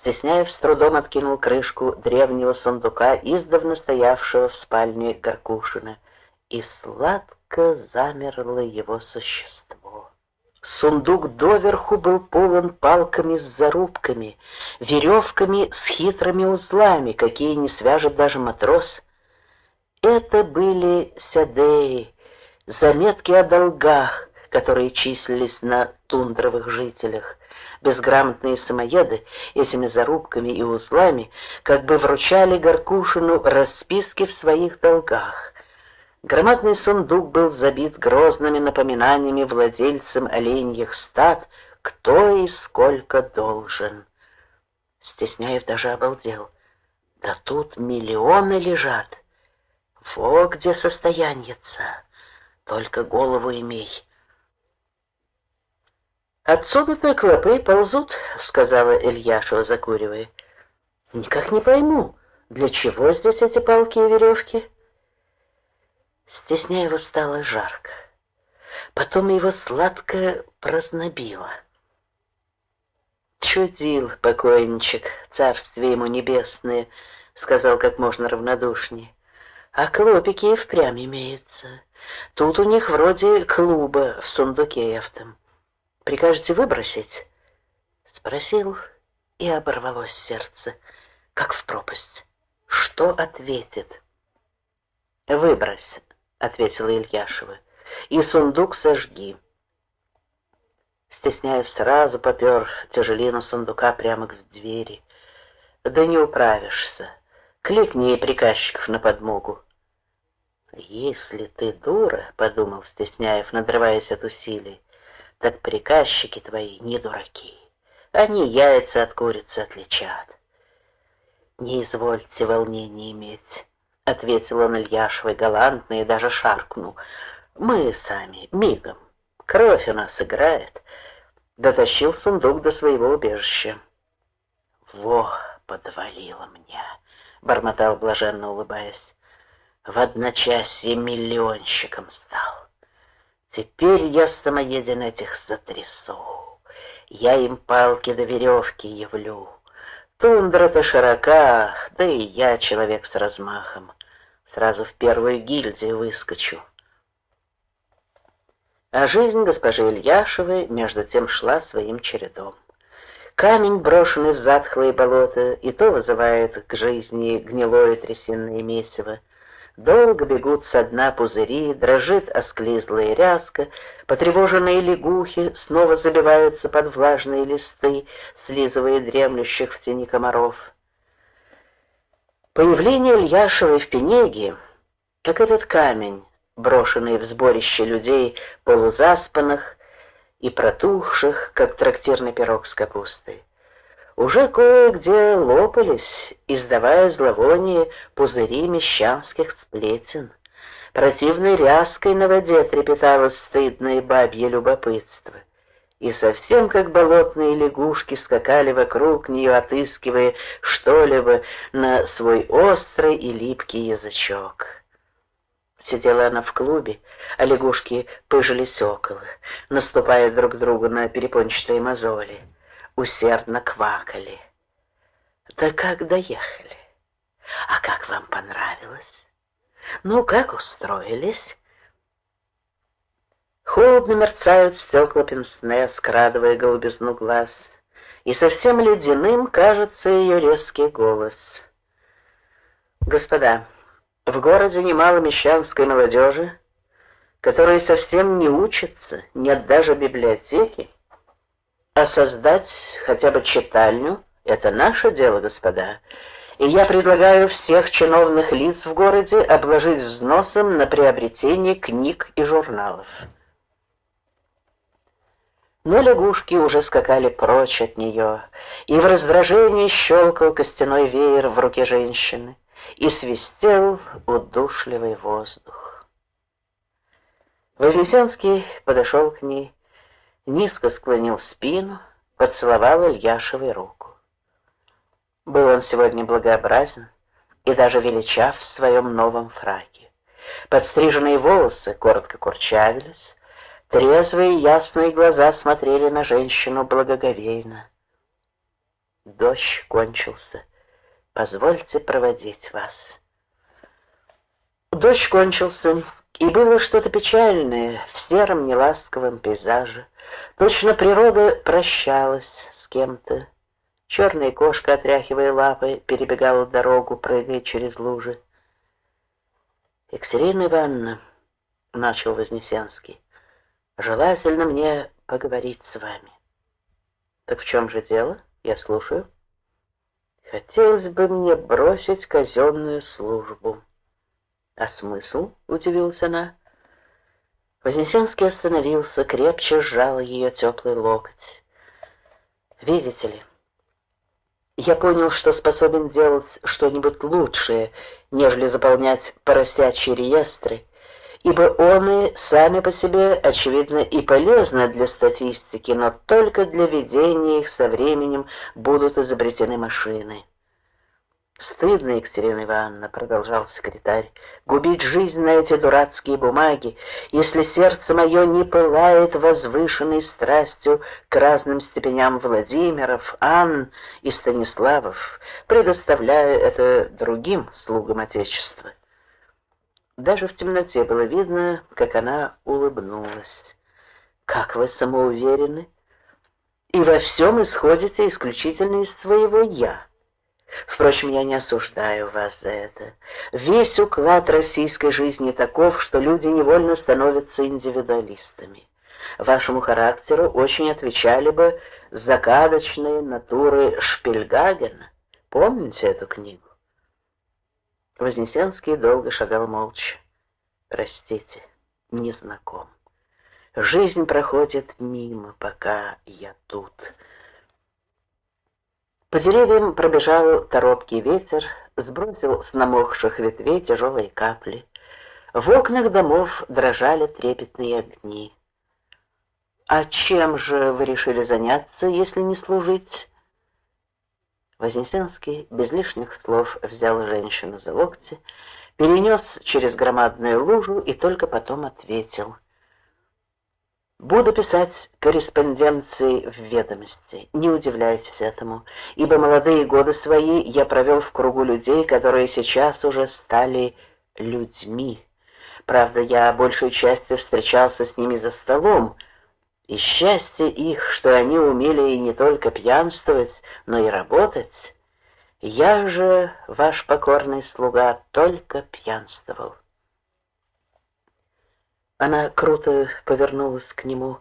Стесняев с трудом откинул крышку древнего сундука, издавна стоявшего в спальне Горкушина, и сладко замерло его существо. Сундук доверху был полон палками с зарубками, веревками с хитрыми узлами, какие не свяжет даже матрос. Это были сядеи, заметки о долгах, которые числились на тундровых жителях. Безграмотные самоеды этими зарубками и узлами как бы вручали Горкушину расписки в своих долгах. Громадный сундук был забит грозными напоминаниями владельцам оленьих стад, кто и сколько должен. Стесняев даже обалдел. Да тут миллионы лежат. Во где состояньица. Только голову имей. «Отсюда-то клопы ползут», — сказала Ильяшева, закуривая. «Никак не пойму, для чего здесь эти палки и веревки?» Стесняево стало жарко. Потом его сладко прознобило. «Чудил покойничек, царствие ему небесное», — сказал как можно равнодушнее. «А клопики и впрямь имеются. Тут у них вроде клуба в сундуке эвтом». Прикажете выбросить?» Спросил, и оборвалось сердце, как в пропасть. Что ответит? «Выбрось», — ответила Ильяшева, — «и сундук сожги». Стесняясь сразу попер тяжелину сундука прямо к двери. «Да не управишься. Кликни приказчиков на подмогу». «Если ты дура», — подумал Стесняев, надрываясь от усилий, так приказчики твои не дураки. Они яйца от курицы отличат. Не извольте волнения иметь, — ответил он Ильяшевой галантно и даже шаркнул. Мы сами, мигом. Кровь у нас играет. Дотащил сундук до своего убежища. Во, подвалило мне, — бормотал блаженно улыбаясь. В одночасье миллионщиком стал. Теперь я самоеден этих затрясу, я им палки до веревки явлю. Тундра-то широка, да и я человек с размахом. Сразу в первую гильдию выскочу. А жизнь госпожи Ильяшевой между тем шла своим чередом. Камень, брошенный в затхлые болота, и то вызывает к жизни гнилое трясинное месиво, Долго бегут со дна пузыри, дрожит осклизлая ряска, потревоженные лягухи снова забиваются под влажные листы, слизывая дремлющих в тени комаров. Появление Ильяшевой в Пенеге, как этот камень, брошенный в сборище людей, полузаспанных и протухших, как трактирный пирог с капустой уже кое-где лопались, издавая зловоние пузыри мещанских сплетен. Противной ряской на воде трепетало стыдное бабье любопытство. И совсем как болотные лягушки скакали вокруг нее, отыскивая что-либо на свой острый и липкий язычок. Сидела она в клубе, а лягушки пыжились около, наступая друг другу на перепончатые мозоли усердно квакали. Да как доехали? А как вам понравилось? Ну, как устроились? Холодно мерцают стекла пенсне, скрадывая голубизну глаз, и совсем ледяным кажется ее резкий голос. Господа, в городе немало мещанской молодежи, которые совсем не учатся, нет даже библиотеки, а создать хотя бы читальню — это наше дело, господа. И я предлагаю всех чиновных лиц в городе обложить взносом на приобретение книг и журналов. Но лягушки уже скакали прочь от нее, и в раздражении щелкал костяной веер в руке женщины, и свистел удушливый воздух. Вознесенский подошел к ней, низко склонил спину, поцеловал Ильяшевой руку. Был он сегодня благообразен и даже величав в своем новом фраке. Подстриженные волосы коротко курчавились, трезвые ясные глаза смотрели на женщину благоговейно. Дождь кончился. Позвольте проводить вас. Дождь кончился, и было что-то печальное в сером неласковом пейзаже. Точно природа прощалась с кем-то. Черная кошка, отряхивая лапы, перебегала дорогу, прыгая через лужи. «Екатерина Ивановна», — начал Вознесенский, — «желательно мне поговорить с вами». «Так в чем же дело? Я слушаю». «Хотелось бы мне бросить казенную службу». «А смысл?» — удивилась она. Вознесенский остановился, крепче сжал ее теплый локоть. «Видите ли, я понял, что способен делать что-нибудь лучшее, нежели заполнять поросячьи реестры, ибо оны сами по себе, очевидно, и полезны для статистики, но только для ведения их со временем будут изобретены машины. «Стыдно, Екатерина Ивановна», — продолжал секретарь, — «губить жизнь на эти дурацкие бумаги, если сердце мое не пылает возвышенной страстью к разным степеням Владимиров, Анн и Станиславов, предоставляя это другим слугам Отечества». Даже в темноте было видно, как она улыбнулась. «Как вы самоуверены и во всем исходите исключительно из своего «я». Впрочем, я не осуждаю вас за это. Весь уклад российской жизни таков, что люди невольно становятся индивидуалистами. Вашему характеру очень отвечали бы загадочные натуры Шпильгагена. Помните эту книгу? Вознесенский долго шагал молча. Простите, не знаком. Жизнь проходит мимо, пока я тут. По деревьям пробежал торопкий ветер, сбросил с намокших ветвей тяжелые капли. В окнах домов дрожали трепетные огни. «А чем же вы решили заняться, если не служить?» Вознесенский без лишних слов взял женщину за локти, перенес через громадную лужу и только потом ответил — Буду писать корреспонденции в ведомости. Не удивляйтесь этому, ибо молодые годы свои я провел в кругу людей, которые сейчас уже стали людьми. Правда, я большей частью встречался с ними за столом, и счастье их, что они умели и не только пьянствовать, но и работать. Я же, ваш покорный слуга, только пьянствовал. Она круто повернулась к нему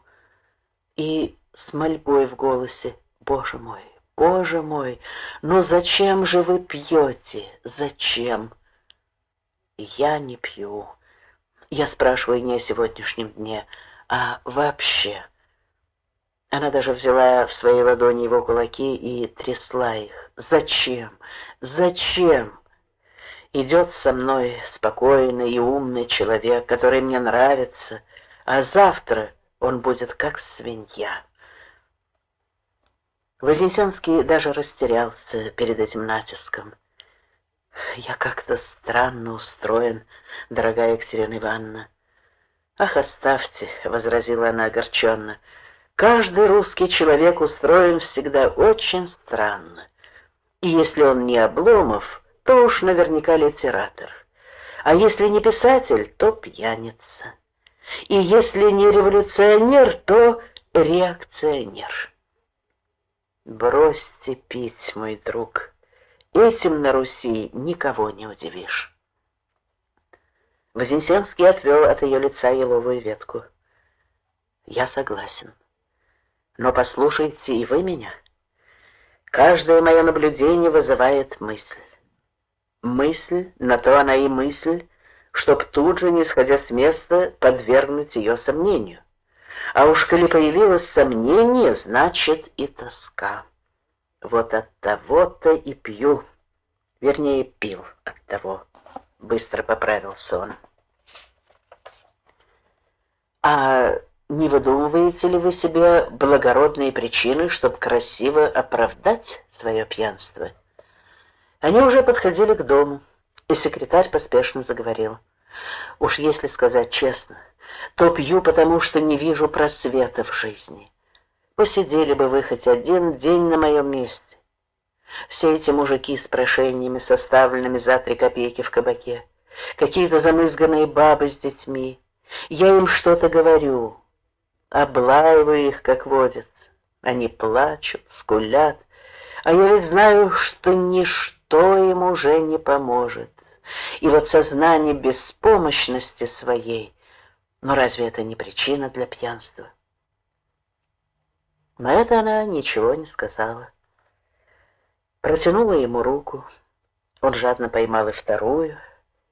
и с мольбой в голосе, «Боже мой, Боже мой, но зачем же вы пьете? Зачем?» «Я не пью. Я спрашиваю не о сегодняшнем дне, а вообще». Она даже взяла в свои ладони его кулаки и трясла их. «Зачем? Зачем?» Идет со мной спокойный и умный человек, который мне нравится, а завтра он будет как свинья. Вознесенский даже растерялся перед этим натиском. «Я как-то странно устроен, дорогая Екатерина Ивановна». «Ах, оставьте», — возразила она огорченно, — «каждый русский человек устроен всегда очень странно. И если он не Обломов, то уж наверняка литератор. А если не писатель, то пьяница. И если не революционер, то реакционер. Бросьте пить, мой друг. Этим на Руси никого не удивишь. Вознесенский отвел от ее лица еловую ветку. Я согласен. Но послушайте и вы меня. Каждое мое наблюдение вызывает мысль. Мысль, на то она и мысль, чтоб тут же, не сходя с места, подвергнуть ее сомнению. А уж коли появилось сомнение, значит и тоска. Вот от того-то и пью, вернее, пил от того. Быстро поправился он. А не выдумываете ли вы себе благородные причины, чтобы красиво оправдать свое пьянство? Они уже подходили к дому, и секретарь поспешно заговорил. «Уж если сказать честно, то пью, потому что не вижу просвета в жизни. Посидели бы вы хоть один день на моем месте. Все эти мужики с прошениями, составленными за три копейки в кабаке, какие-то замызганные бабы с детьми. Я им что-то говорю, облаиваю их, как водится. Они плачут, скулят, а я ведь знаю, что ничто им уже не поможет. И вот сознание беспомощности своей, но разве это не причина для пьянства? На это она ничего не сказала. Протянула ему руку, он жадно поймал и вторую,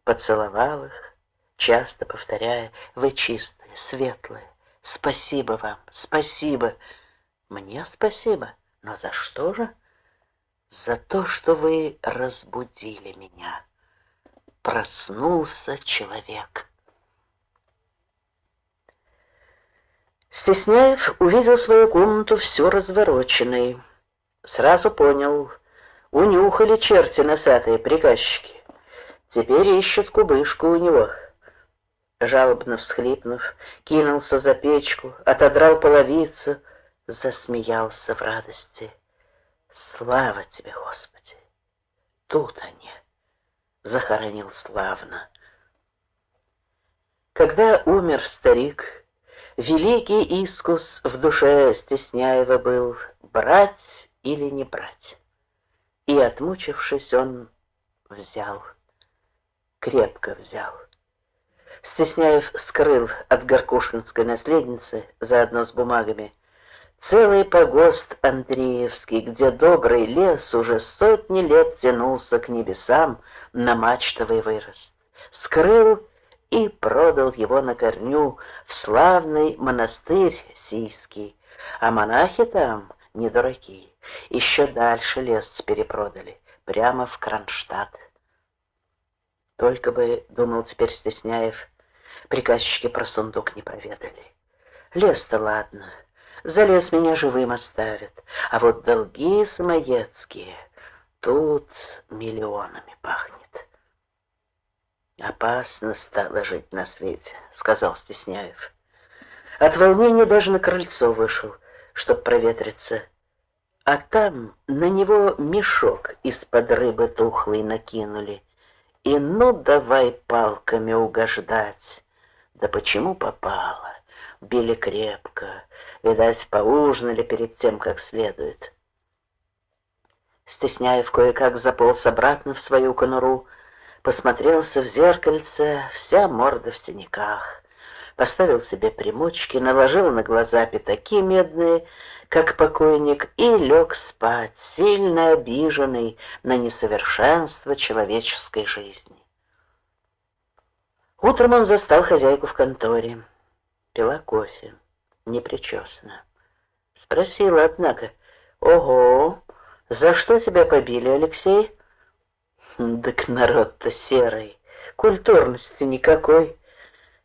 поцеловал их, часто повторяя, «Вы чистые, светлые, спасибо вам, спасибо». «Мне спасибо, но за что же?» «За то, что вы разбудили меня». Проснулся человек. Стесняев увидел свою комнату все развороченной. Сразу понял, унюхали черти носатые приказчики. Теперь ищут кубышку у него. Жалобно всхлипнув, кинулся за печку, отодрал половицу, засмеялся в радости. Слава тебе, Господи! Тут они. Захоронил славно. Когда умер старик, великий искус в душе Стесняева был брать или не брать. И, отмучившись, он взял крепко взял. Стесняев скрыл от Горкушинской наследницы, заодно с бумагами, целый погост Андреевский, где добрый лес уже сотни лет тянулся к небесам на мачтовый вырост. Скрыл и продал его на корню в славный монастырь Сийский, а монахи там не дураки, еще дальше лес перепродали, прямо в Кронштадт. Только бы, думал теперь Стесняев, приказчики про сундук не проведали. Лес-то ладно, за лес меня живым оставят, а вот долги самоедские тут миллионами пахнет. «Опасно стало жить на свете», — сказал Стесняев. От волнения даже на крыльцо вышел, чтоб проветриться. А там на него мешок из-под рыбы тухлой накинули — и ну давай палками угождать. Да почему попало? Били крепко, видать, поужинали перед тем, как следует. Стесняев кое-как заполз обратно в свою конуру, посмотрелся в зеркальце, вся морда в синяках, поставил себе примочки, наложил на глаза пятаки медные, как покойник, и лег спать, сильно обиженный на несовершенство человеческой жизни. Утром он застал хозяйку в конторе. Пила кофе, непричесана. Спросила, однако, «Ого, за что тебя побили, Алексей?» «Так народ-то серый, культурности никакой.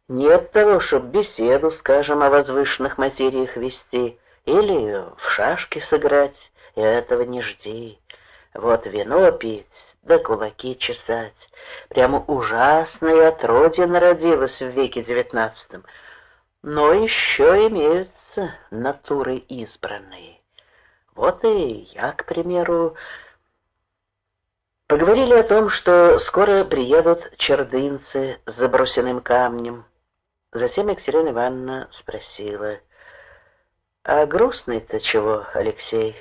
Нет того, чтоб беседу, скажем, о возвышенных материях вести». Или в шашки сыграть, и этого не жди. Вот вино пить, да кулаки чесать. Прямо ужасное отродье народилось в веке девятнадцатом. Но еще имеются натуры избранные. Вот и я, к примеру, Поговорили о том, что скоро приедут чердынцы с забросенным камнем. Затем Екатерина Ивановна спросила, а грустный-то чего, Алексей?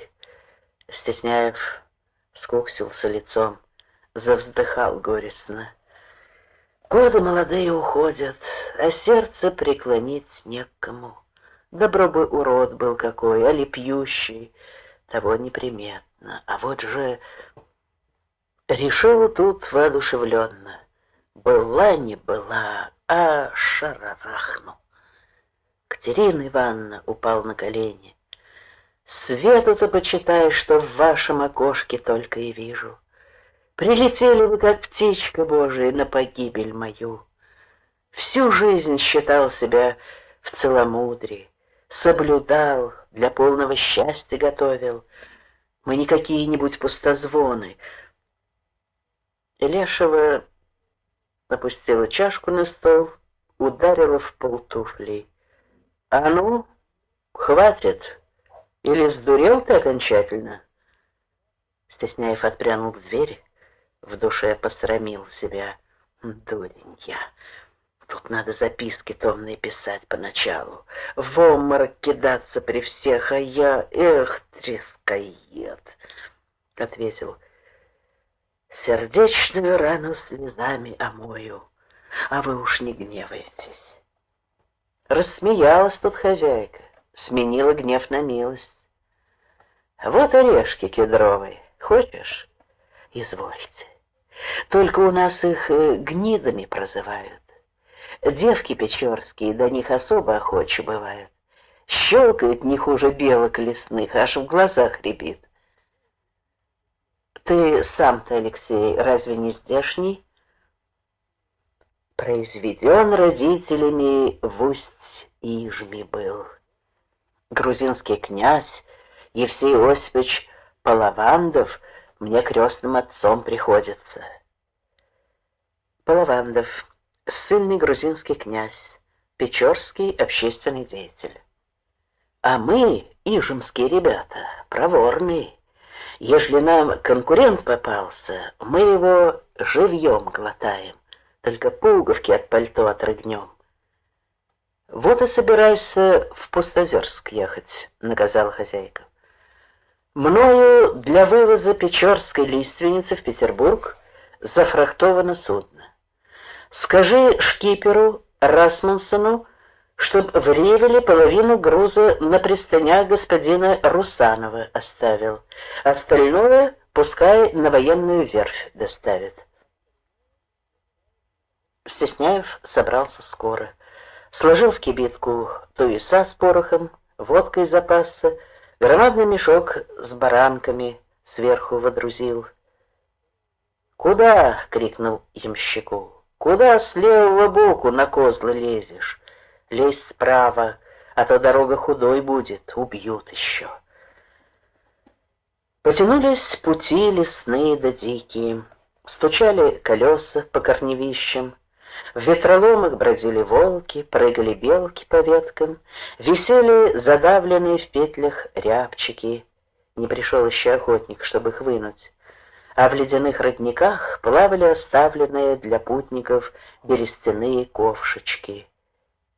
Стесняев скуксился лицом, завздыхал горестно. Годы молодые уходят, а сердце преклонить некому. Добро бы урод был какой, али пьющий, того неприметно. А вот же решил тут воодушевленно. Была не была, а шарарахну. Катерина Ивановна упал на колени. Свету-то почитай, что в вашем окошке только и вижу. Прилетели вы, как птичка Божия, на погибель мою. Всю жизнь считал себя в целомудрии, соблюдал, для полного счастья готовил. Мы не какие-нибудь пустозвоны. Лешева опустила чашку на стол, ударила в пол туфлей. «А ну, хватит! Или сдурел ты окончательно?» Стесняев отпрянул к двери, в душе посрамил себя. Дурень я. Тут надо записки томные писать поначалу, в обморок кидаться при всех, а я, эх, трескоед, — ответил, — сердечную рану слезами омою, а вы уж не гневайтесь. Рассмеялась тут хозяйка, сменила гнев на милость. Вот орешки кедровые, хочешь? Извольте. Только у нас их э, гнидами прозывают. Девки печорские до них особо охочи бывают. Щелкает не хуже белок лесных, аж в глазах рябит. Ты сам-то, Алексей, разве не здешний? Произведен родителями в Усть-Ижме был. Грузинский князь Евсей Осипович Половандов мне крестным отцом приходится. Половандов сильный грузинский князь, печорский общественный деятель. А мы, ижемские ребята, проворные. Ежели нам конкурент попался, мы его живьем глотаем, только пуговки от пальто отрыгнем. Вот и собирайся в Пустозерск ехать, наказала хозяйка. Мною для вывоза печорской лиственницы в Петербург зафрахтовано судно. Скажи шкиперу Расмунсону, чтоб в Ревеле половину груза на пристанях господина Русанова оставил. Остальное пускай на военную верфь доставит. Стесняев собрался скоро. Сложил в кибитку туеса с порохом, водкой запасся, громадный мешок с баранками сверху водрузил. «Куда?» — крикнул ямщику. Куда с левого боку на козлы лезешь? Лезь справа, а то дорога худой будет, убьют еще. Потянулись пути лесные да дикие, стучали колеса по корневищам, в ветроломах бродили волки, прыгали белки по веткам, висели задавленные в петлях рябчики. Не пришел еще охотник, чтобы их вынуть а в ледяных родниках плавали оставленные для путников берестяные ковшечки.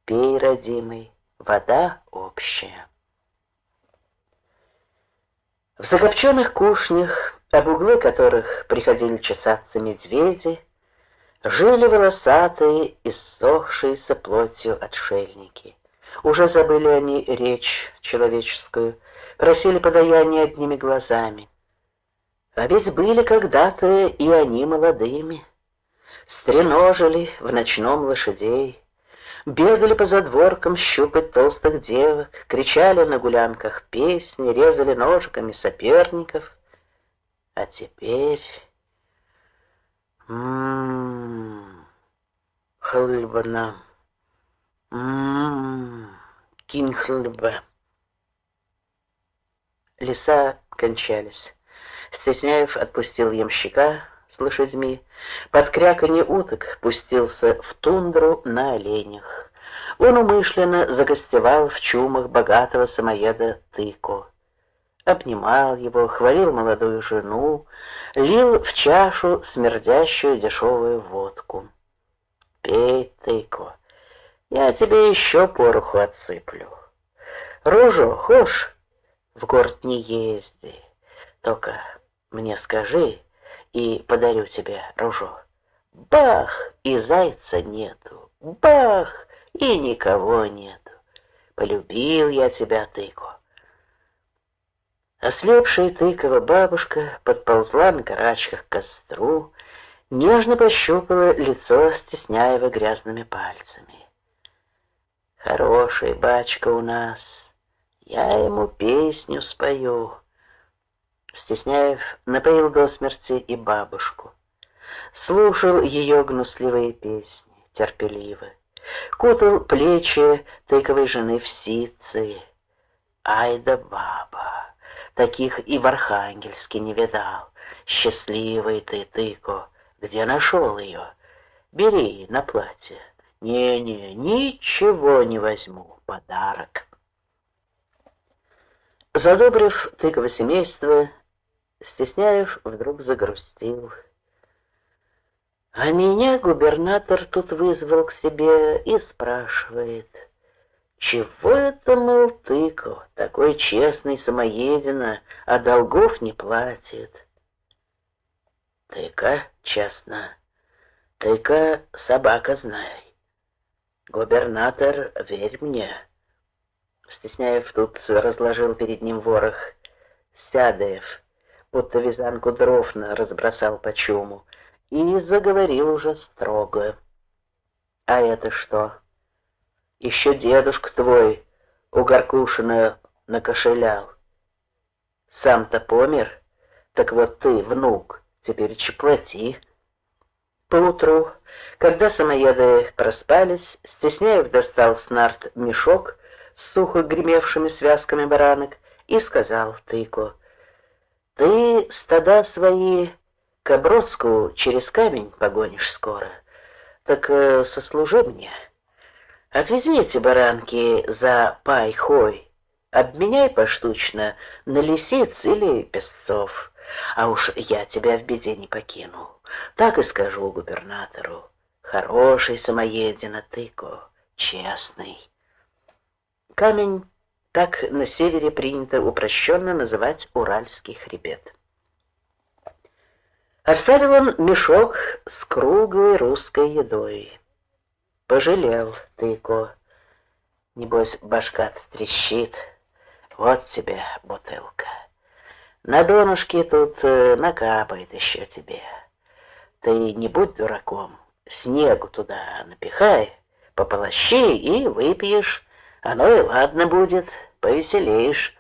Пей, родимый, вода общая. В закопченных кушнях, об углы которых приходили чесаться медведи, жили волосатые, иссохшиеся плотью отшельники. Уже забыли они речь человеческую, просили подаяния одними глазами. А ведь были когда-то и они молодыми. Стреножили в ночном лошадей, Бегали по задворкам щупать толстых девок, Кричали на гулянках песни, Резали ножиками соперников. А теперь... Ммм... Ммм... Кинь хлыба. Леса кончались. Стесняев отпустил ямщика с лошадьми, под кряканье уток пустился в тундру на оленях. Он умышленно загостевал в чумах богатого самоеда Тыко. Обнимал его, хвалил молодую жену, лил в чашу смердящую дешевую водку. «Пей, Тыко, я тебе еще пороху отсыплю. Ружу, хошь, в город не езди, только мне скажи, и подарю тебе ружо. Бах, и зайца нету, бах, и никого нету. Полюбил я тебя, тыко. Ослепшая тыкова бабушка подползла на карачках к костру, нежно пощупала лицо, стесняя его грязными пальцами. Хороший бачка у нас, я ему песню спою. Стесняев напоил до смерти и бабушку. Слушал ее гнусливые песни, терпеливо. Кутал плечи тыковой жены в ситцы. Ай да баба, таких и в Архангельске не видал. Счастливый ты, тыко, где нашел ее? Бери на платье. Не-не, ничего не возьму, подарок. Задобрив тыково семейство, Стесняев вдруг загрустил. А меня губернатор тут вызвал к себе и спрашивает, чего это, мол, тыко, такой честный самоедина, а долгов не платит? Тыка, честно, тыка собака знай. Губернатор, верь мне. Стесняев тут разложил перед ним ворох. Сядаев, будто вязанку дров разбросал по чуму и заговорил уже строго. «А это что? Еще дедушка твой у Горкушина накошелял. Сам-то помер, так вот ты, внук, теперь чеплоти». Поутру, когда самоеды проспались, Стесняев достал с мешок с сухо гремевшими связками баранок и сказал тыку, «Ты стада свои к Бродску через камень погонишь скоро, так э, сослужи мне. Отвези эти баранки за пай-хой, обменяй поштучно на лисиц или песцов, а уж я тебя в беде не покину. Так и скажу губернатору. Хороший самоедина тыко, честный. Камень так на севере принято упрощенно называть Уральский хребет. Оставил он мешок с круглой русской едой. Пожалел тыко. Небось, башка трещит. Вот тебе бутылка. На донышке тут э, накапает еще тебе. Ты не будь дураком. Снегу туда напихай, пополощи и выпьешь. Оно и ладно будет, повеселеешь.